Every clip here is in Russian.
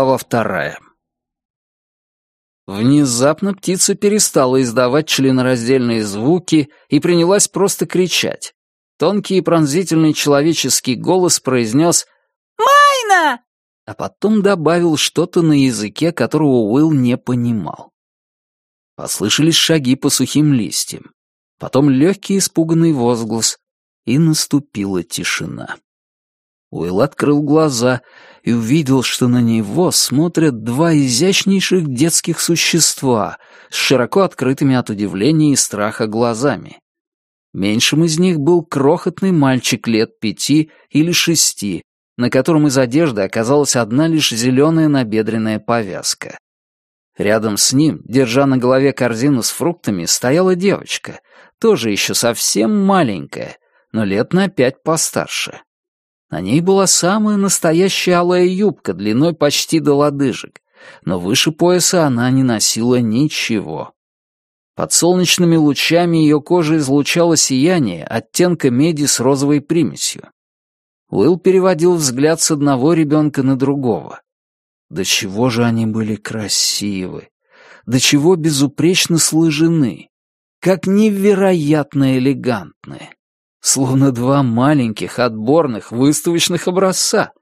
Глава вторая. Внезапно птица перестала издавать членораздельные звуки и принялась просто кричать. Тонкий и пронзительный человеческий голос произнес «Майна!», а потом добавил что-то на языке, которого Уилл не понимал. Послышались шаги по сухим листьям, потом легкий испуганный возглас, и наступила тишина. Уилл открыл глаза и увидел, что на него смотрят два изящнейших детских существа с широко открытыми от удивления и страха глазами. Меньшим из них был крохотный мальчик лет пяти или шести, на котором из одежды оказалась одна лишь зеленая набедренная повязка. Рядом с ним, держа на голове корзину с фруктами, стояла девочка, тоже еще совсем маленькая, но лет на пять постарше. На ней была самая настоящая алая юбка длиной почти до лодыжек, но выше пояса она не носила ничего. Под солнечными лучами ее кожа излучала сияние оттенка меди с розовой примесью. Уилл переводил взгляд с одного ребенка на другого. До чего же они были красивы! До чего безупречно сложены! Как невероятно элегантны! Словно два маленьких, отборных, выставочных образца.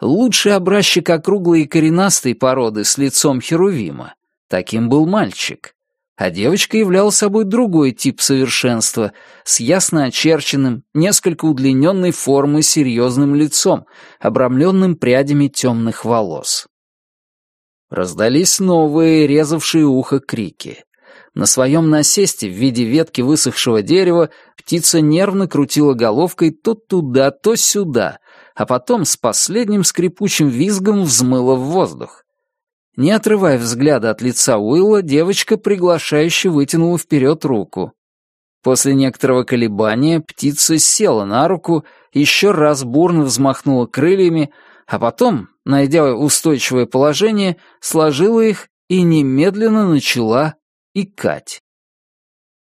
Лучший образчик округлой и коренастой породы с лицом Херувима. Таким был мальчик. А девочка являла собой другой тип совершенства, с ясно очерченным, несколько удлиненной формы серьезным лицом, обрамленным прядями темных волос. Раздались новые, резавшие ухо крики. На своем насесте в виде ветки высохшего дерева птица нервно крутила головкой то туда, то сюда, а потом с последним скрипучим визгом взмыла в воздух. Не отрывая взгляда от лица Уилла, девочка приглашающе вытянула вперед руку. После некоторого колебания птица села на руку, еще раз бурно взмахнула крыльями, а потом, найдя устойчивое положение, сложила их и немедленно начала икать.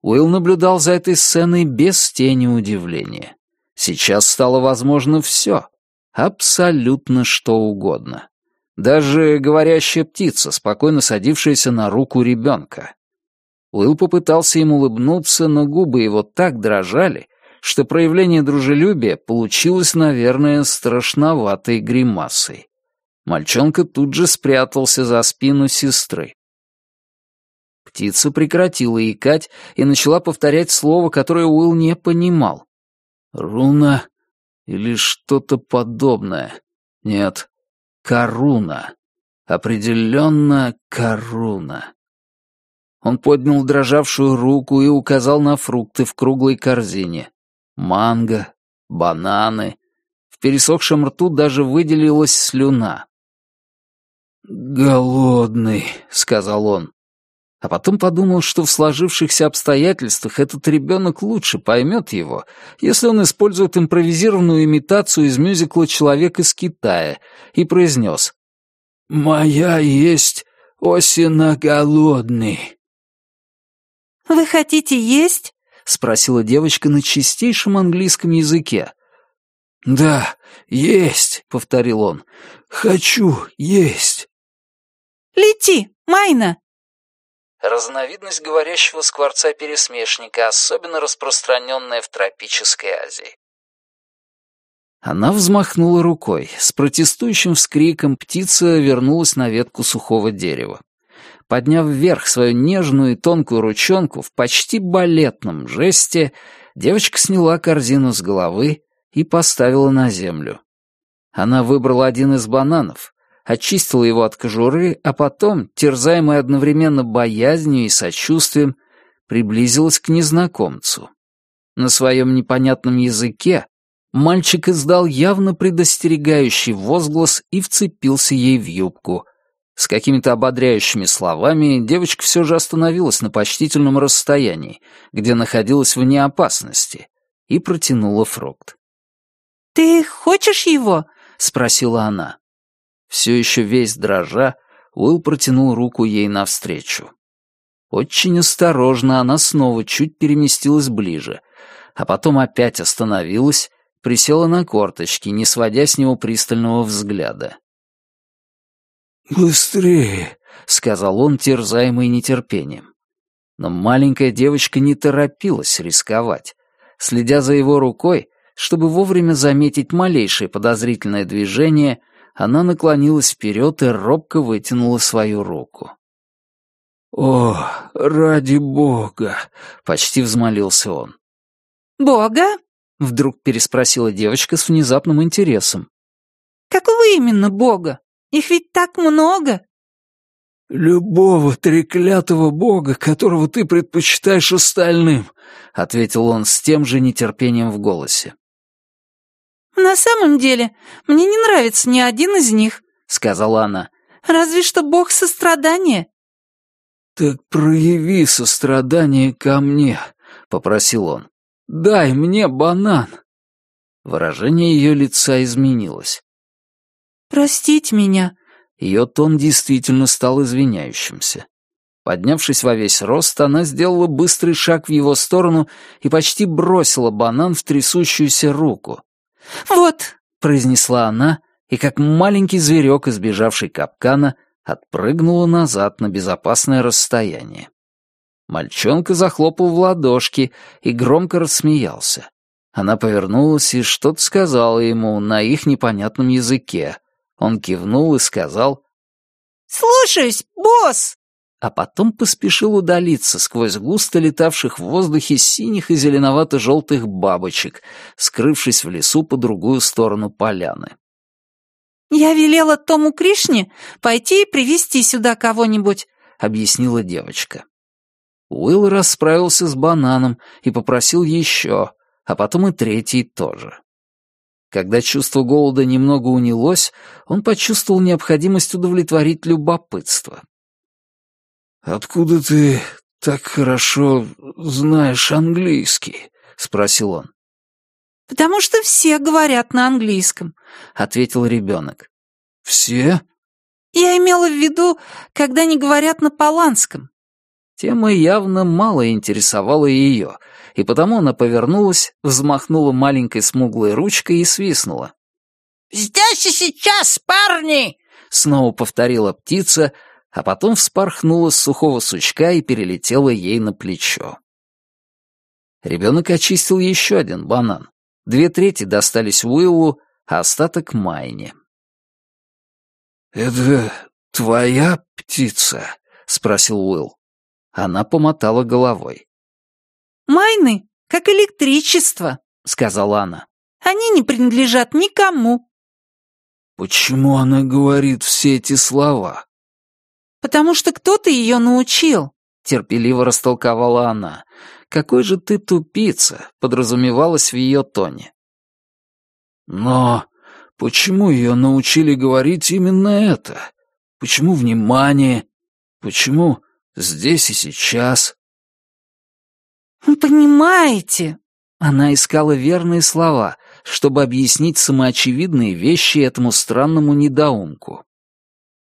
Уилл наблюдал за этой сценой без тени удивления. Сейчас стало возможно все, абсолютно что угодно. Даже говорящая птица, спокойно садившаяся на руку ребенка. Уилл попытался им улыбнуться, но губы его так дрожали, что проявление дружелюбия получилось, наверное, страшноватой гримасой. Мальчонка тут же спрятался за спину сестры. Птица прекратила икать и начала повторять слово, которое Уилл не понимал. «Руна или что-то подобное? Нет, коруна. Определенно коруна». Он поднял дрожавшую руку и указал на фрукты в круглой корзине. Манго, бананы. В пересохшем рту даже выделилась слюна. «Голодный», — сказал он а потом подумал, что в сложившихся обстоятельствах этот ребенок лучше поймет его, если он использует импровизированную имитацию из мюзикла «Человек из Китая» и произнес «Моя есть осина голодный». «Вы хотите есть?» — спросила девочка на чистейшем английском языке. «Да, есть», — повторил он. «Хочу есть». «Лети, Майна!» Разновидность говорящего скворца-пересмешника, особенно распространенная в тропической Азии. Она взмахнула рукой. С протестующим вскриком птица вернулась на ветку сухого дерева. Подняв вверх свою нежную и тонкую ручонку в почти балетном жесте, девочка сняла корзину с головы и поставила на землю. Она выбрала один из бананов, очистила его от кожуры, а потом, терзаемая одновременно боязнью и сочувствием, приблизилась к незнакомцу. На своем непонятном языке мальчик издал явно предостерегающий возглас и вцепился ей в юбку. С какими-то ободряющими словами девочка все же остановилась на почтительном расстоянии, где находилась вне опасности, и протянула фрукт. «Ты хочешь его?» — спросила она. Все еще весь дрожа, Уилл протянул руку ей навстречу. Очень осторожно она снова чуть переместилась ближе, а потом опять остановилась, присела на корточки, не сводя с него пристального взгляда. «Быстрее!» — сказал он, терзаемый нетерпением. Но маленькая девочка не торопилась рисковать. Следя за его рукой, чтобы вовремя заметить малейшее подозрительное движение, она наклонилась вперед и робко вытянула свою руку. «О, ради бога!» — почти взмолился он. «Бога?» — вдруг переспросила девочка с внезапным интересом. «Какого именно бога? Их ведь так много!» «Любого треклятого бога, которого ты предпочитаешь остальным», — ответил он с тем же нетерпением в голосе. «На самом деле, мне не нравится ни один из них», — сказала она. «Разве что бог сострадания». «Так прояви сострадание ко мне», — попросил он. «Дай мне банан». Выражение ее лица изменилось. «Простите меня», ее тон действительно стал извиняющимся. Поднявшись во весь рост, она сделала быстрый шаг в его сторону и почти бросила банан в трясущуюся руку. «Вот», — произнесла она, и как маленький зверек, избежавший капкана, отпрыгнула назад на безопасное расстояние. Мальчонка захлопал в ладошки и громко рассмеялся. Она повернулась и что-то сказала ему на их непонятном языке, он кивнул и сказал «Слушаюсь, босс!» А потом поспешил удалиться сквозь густо летавших в воздухе синих и зеленовато-желтых бабочек, скрывшись в лесу по другую сторону поляны. «Я велела Тому Кришне пойти и привести сюда кого-нибудь», — объяснила девочка. Уилл расправился с бананом и попросил еще, а потом и третий тоже. Когда чувство голода немного унялось, он почувствовал необходимость удовлетворить любопытство. «Откуда ты так хорошо знаешь английский?» — спросил он. «Потому что все говорят на английском», — ответил ребенок. «Все?» «Я имела в виду, когда не говорят на поланском». Тема явно мало интересовала ее, и потому она повернулась, взмахнула маленькой смуглой ручкой и свистнула. «Здесь и сейчас, парни!» — снова повторила птица, а потом вспорхнула с сухого сучка и перелетела ей на плечо. Ребенок очистил еще один банан. Две трети достались Уиллу, а остаток — Майне. «Это твоя птица?» — спросил Уилл. Она помотала головой. «Майны, как электричество», — сказала она. «Они не принадлежат никому». «Почему она говорит все эти слова?» «Потому что кто-то ее научил», — терпеливо растолковала она. «Какой же ты тупица», — подразумевалось в ее тоне. «Но почему ее научили говорить именно это? Почему внимание? Почему здесь и сейчас?» «Понимаете?» Она искала верные слова, чтобы объяснить самоочевидные вещи этому странному недоумку.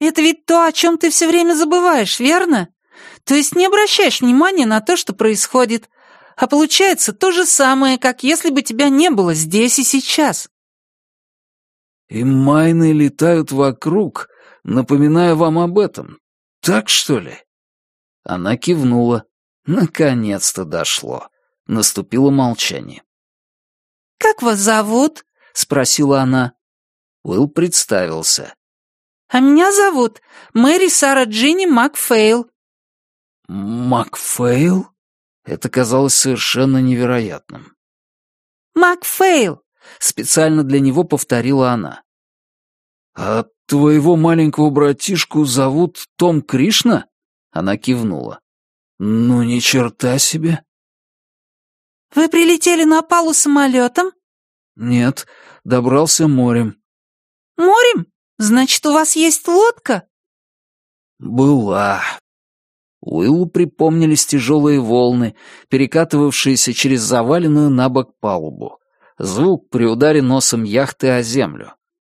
«Это ведь то, о чем ты все время забываешь, верно? То есть не обращаешь внимания на то, что происходит, а получается то же самое, как если бы тебя не было здесь и сейчас». «И майны летают вокруг, напоминая вам об этом. Так, что ли?» Она кивнула. Наконец-то дошло. Наступило молчание. «Как вас зовут?» — спросила она. Уилл представился. «А меня зовут Мэри Сара Джинни Макфейл». «Макфейл?» Это казалось совершенно невероятным. «Макфейл!» — специально для него повторила она. «А твоего маленького братишку зовут Том Кришна?» Она кивнула. «Ну, ни черта себе!» «Вы прилетели на Апалу самолетом?» «Нет, добрался морем». «Морем? Значит, у вас есть лодка?» «Была». Уиллу припомнились тяжелые волны, перекатывавшиеся через заваленную на бок палубу. Звук при ударе носом яхты о землю.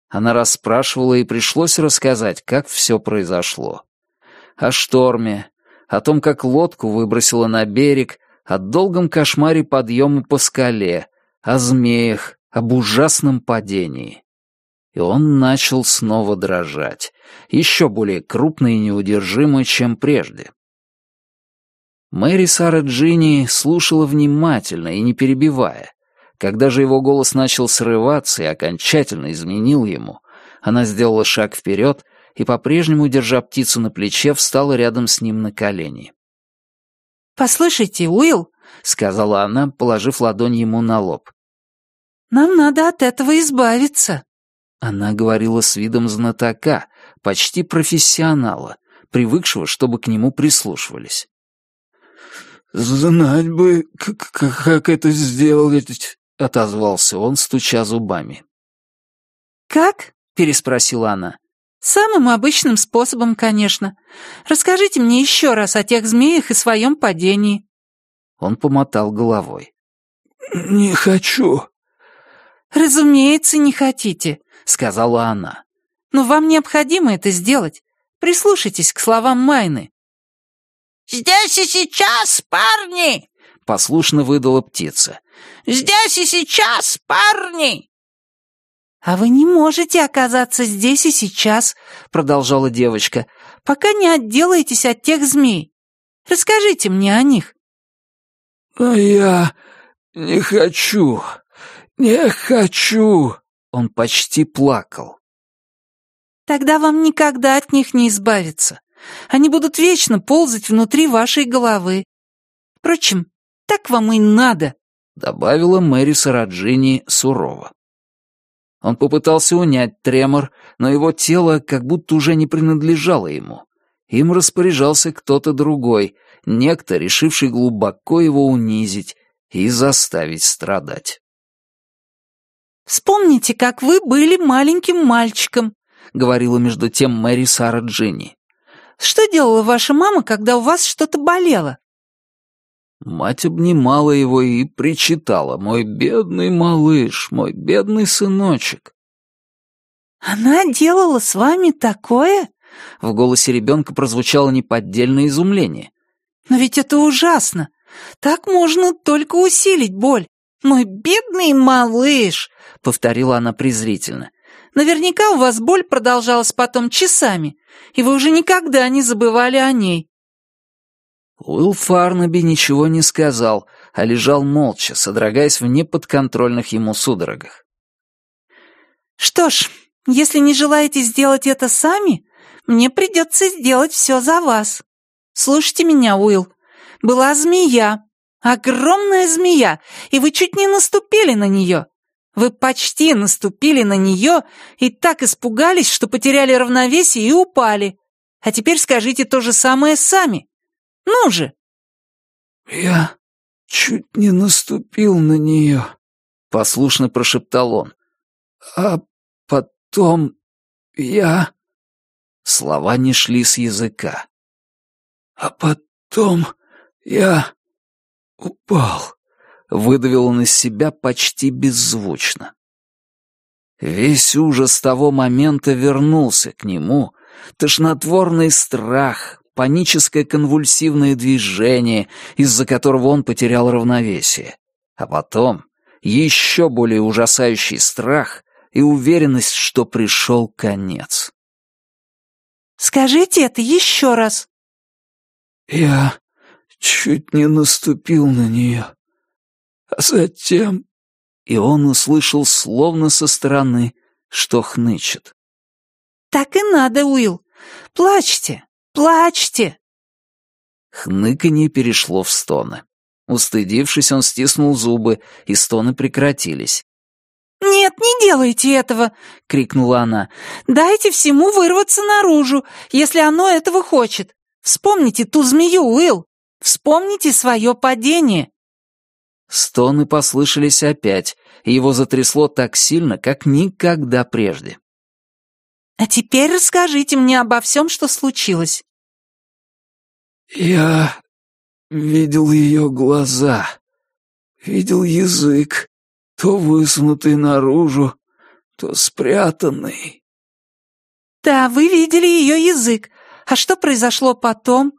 Она расспрашивала, и пришлось рассказать, как все произошло. О шторме, о том, как лодку выбросило на берег, о долгом кошмаре подъема по скале, о змеях, об ужасном падении. И он начал снова дрожать, еще более крупно и неудержимо, чем прежде. Мэри Сара Джинни слушала внимательно и не перебивая. Когда же его голос начал срываться и окончательно изменил ему, она сделала шаг вперед и, по-прежнему, держа птицу на плече, встала рядом с ним на колени. «Послушайте, Уилл», — сказала она, положив ладонь ему на лоб. «Нам надо от этого избавиться». Она говорила с видом знатока, почти профессионала, привыкшего, чтобы к нему прислушивались. «Знать бы, как это сделать», — отозвался он, стуча зубами. «Как?» — переспросила она. «Самым обычным способом, конечно. Расскажите мне еще раз о тех змеях и своем падении». Он помотал головой. «Не хочу». «Разумеется, не хотите», — сказала она. «Но вам необходимо это сделать. Прислушайтесь к словам Майны. «Здесь и сейчас, парни!» — послушно выдала птица. «Здесь и сейчас, парни!» «А вы не можете оказаться здесь и сейчас», — продолжала девочка, «пока не отделаетесь от тех змей. Расскажите мне о них». «А я не хочу, не хочу», — он почти плакал. «Тогда вам никогда от них не избавиться. Они будут вечно ползать внутри вашей головы. Впрочем, так вам и надо», — добавила Мэри Сараджини сурово. Он попытался унять тремор, но его тело как будто уже не принадлежало ему. Им распоряжался кто-то другой, некто, решивший глубоко его унизить и заставить страдать. «Вспомните, как вы были маленьким мальчиком», — говорила между тем Мэри Сара Джинни. Что делала ваша мама, когда у вас что-то болело?» Мать обнимала его и причитала. «Мой бедный малыш, мой бедный сыночек». «Она делала с вами такое?» В голосе ребенка прозвучало неподдельное изумление. «Но ведь это ужасно! Так можно только усилить боль. Мой бедный малыш!» — повторила она презрительно. Наверняка у вас боль продолжалась потом часами, и вы уже никогда не забывали о ней». Уилл Фарнаби ничего не сказал, а лежал молча, содрогаясь в неподконтрольных ему судорогах. «Что ж, если не желаете сделать это сами, мне придется сделать все за вас. Слушайте меня, Уилл. Была змея, огромная змея, и вы чуть не наступили на нее. Вы почти наступили на нее и так испугались, что потеряли равновесие и упали. А теперь скажите то же самое сами. Ну же!» «Я чуть не наступил на нее», — послушно прошептал он. «А потом я...» Слова не шли с языка. «А потом я упал» выдавил он из себя почти беззвучно. Весь ужас того момента вернулся к нему, тошнотворный страх, паническое конвульсивное движение, из-за которого он потерял равновесие, а потом еще более ужасающий страх и уверенность, что пришел конец. «Скажите это еще раз». «Я чуть не наступил на нее», а затем...» И он услышал словно со стороны, что хнычет. «Так и надо, Уилл. Плачьте, плачьте!» Хныканье перешло в стоны. Устыдившись, он стиснул зубы, и стоны прекратились. «Нет, не делайте этого!» — крикнула она. «Дайте всему вырваться наружу, если оно этого хочет. Вспомните ту змею, Уилл. Вспомните свое падение. Стоны послышались опять, и его затрясло так сильно, как никогда прежде. «А теперь расскажите мне обо всем, что случилось». «Я видел ее глаза, видел язык, то высунутый наружу, то спрятанный». «Да, вы видели ее язык. А что произошло потом?»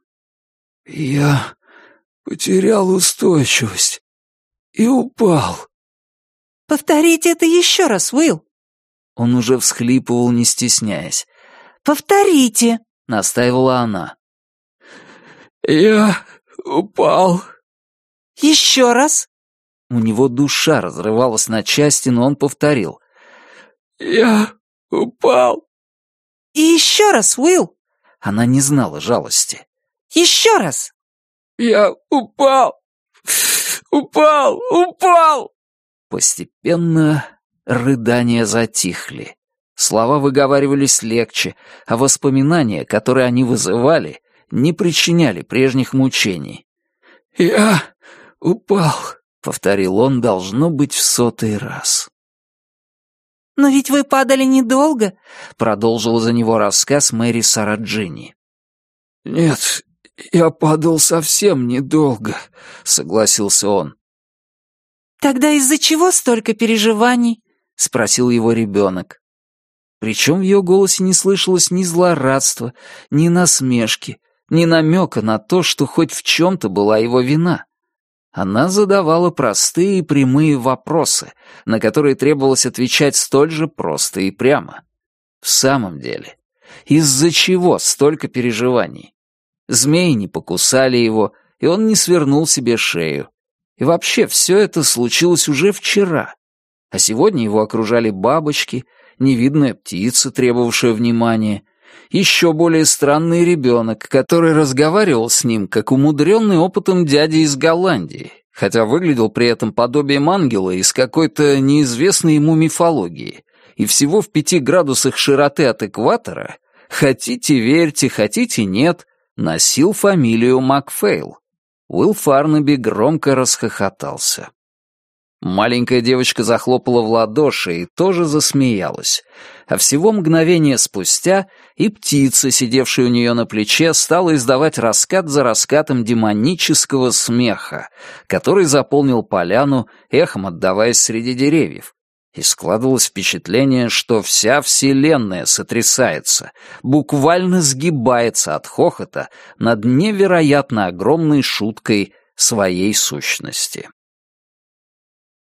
«Я потерял устойчивость и упал». «Повторите это еще раз, Уилл». Он уже всхлипывал, не стесняясь. «Повторите», — настаивала она. «Я упал». «Еще раз». У него душа разрывалась на части, но он повторил. «Я упал». «И еще раз, Уилл». Она не знала жалости. «Еще раз». «Я упал! Упал! Упал!» Постепенно рыдания затихли. Слова выговаривались легче, а воспоминания, которые они вызывали, не причиняли прежних мучений. «Я упал», — повторил он, должно быть, в сотый раз. «Но ведь вы падали недолго», — продолжила за него рассказ Мэри Сараджини. «Нет, я падал совсем недолго», — согласился он. «Тогда из-за чего столько переживаний?» — спросил его ребенок. Причем в ее голосе не слышалось ни злорадства, ни насмешки, ни намека на то, что хоть в чем-то была его вина. Она задавала простые и прямые вопросы, на которые требовалось отвечать столь же просто и прямо. В самом деле, из-за чего столько переживаний? Змеи не покусали его, и он не свернул себе шею. И вообще, все это случилось уже вчера. А сегодня его окружали бабочки, невидная птица, требовавшая внимания, еще более странный ребенок, который разговаривал с ним, как умудренный опытом дядя из Голландии, хотя выглядел при этом подобием ангела из какой-то неизвестной ему мифологии, и всего в пяти градусах широты от экватора, хотите верьте, хотите нет, носил фамилию Макфейл. Уилл Фарнаби громко расхохотался. Маленькая девочка захлопала в ладоши и тоже засмеялась. А всего мгновение спустя и птица, сидевшая у нее на плече, стала издавать раскат за раскатом демонического смеха, который заполнил поляну, эхом отдаваясь среди деревьев. И складывалось впечатление, что вся Вселенная сотрясается, буквально сгибается от хохота над невероятно огромной шуткой своей сущности.